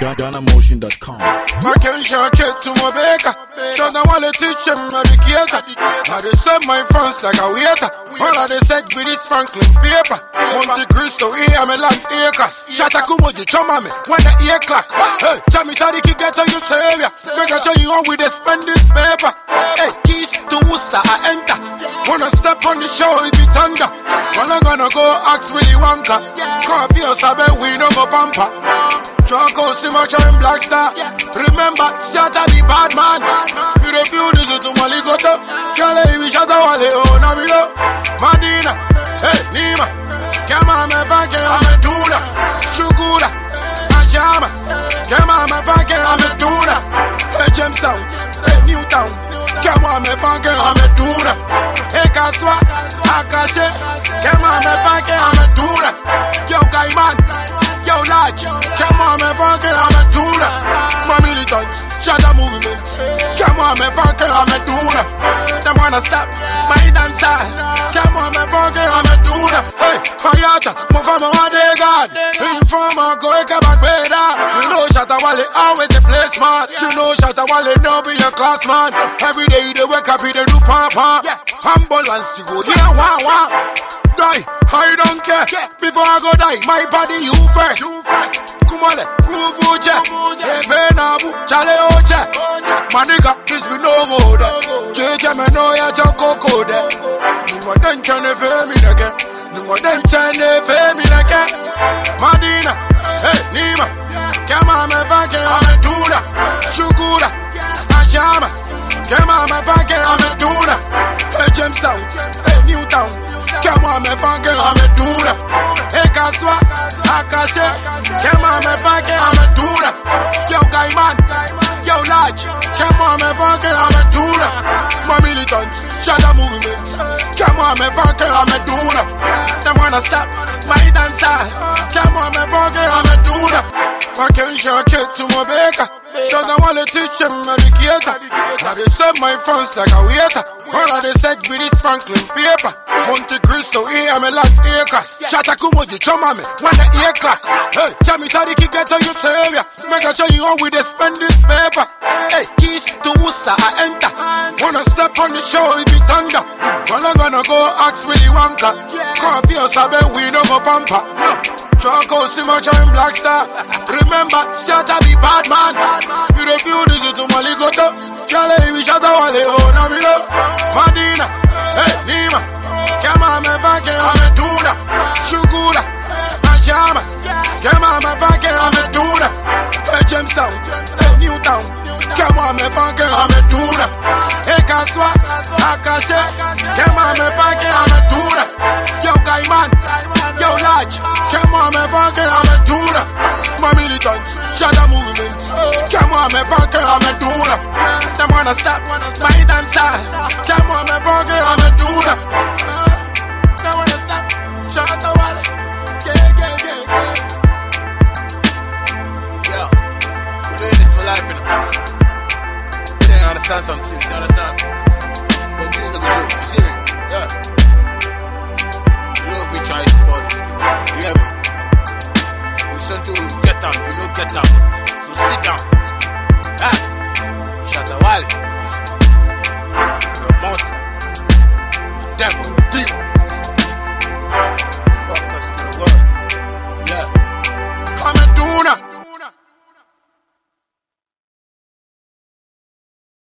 DonnaMotion.com. I can shock it to my baker. Show them all the teach them educator. I they serve my friends like a waiter. All of they said with this Franklin paper. Monte Cristo, here I'm a land acres. Shata Kumoji, choma me, when the ear clock. Hey, Jamie Sadiki get to you savior. Make a show you on we the spend this paper. Hey, keys to Worcester, I enter. Wanna step on the show, it be thunder. When I'm gonna go ask Willy Wonka. Coffee or sabe, we don't go pamper. Choco, Sima, shine black star. Remember, Shatta the bad man. You the feel this to Maligoto. Chale, we Shatta Wale, oh, Namilo. Madina, hey, Nima. Kama me fake, ame tuna. Shukura, Ashama. Kama me fake, ame tuna. Hey, Jamestown, hey, Newtown. Kama me fake, ame tuna. Hey, Kasoa, Akashe. Kama me On, me fucking, I'm a tuna. My militants, Shatta Movement. Come on, me fucking, I'm a tuna. Them wanna stop my dancer. Ah. Come on, me fucking, I'm a tuna. Hey, Hayata, mo come on, they God. Informer, go a back better. You know, Shatta Wale always a play smart. You know, Shatta Wale no be a class man. Every day they wake up, they do papa. Ambulance, you go, yeah, wow, wow die. I don't care. Before I go die, my body you first. Kumale, fufu che. Efe nabu, chale oche. Manika, this be no mode. Cheche me no ya choko kode. Ningo denche ne fe mi neke. Ningo denche ne fe mi neke. Madina, hey Nima. Kema me fake ame tuna. Shukura, Ashama. Kema me fake ame Hey Jamestown, hey Newtown. I'm a tuna. Hey, Kasoa, Akashe. Come on, me fucking, I'm a tuna. Yo, Kaiman. Yo, Lodge. Come on, me fucking, I'm a tuna. My militants, Shatta Movement. Come on, me fucking, I'm a tuna. Them wanna stop my dancer. Come on, me fucking, I'm tuna. Fucking shock it to my baker. Show them all the teach them educator. Now they serve my friends like a waiter. All of they said with this Franklin paper. Monte Cristo, here I'm a land acres. Shata Kumoji, choma me, when the ear clock. Hey, Jamie Sadiki get to you savior. Make a show you on with the spend this paper. Hey, keys to Worcester, I enter. Wanna step on the show, it be thunder. When I'm gonna go ask Willy Wonka. Coffee or sabe, we don't go pamper. No. Choco, Sima, shine black star. Remember, Shatta the bad man. You the feel this to Maligoto. Chale, we Shatta Wale, oh, Namilo. Madina, hey, Nima. Kama me fake ame tuna Shukura Ashama Kama me fake ame tuna Hey Jamestown Hey Newtown Kama me fake ame tuna Hey Kasoa Akashe Kama me fake ame tuna Me fake ame tuna My militants Shatta Movement Kama me fake ame tuna Them wanna stop my dancer Kama me fake ame tuna don't wanna stop. Shut the wallet. Yeah, yeah, yeah, yeah. We're this for life, you know. You understand some things, you understand? But you the joke, you see me? Yeah.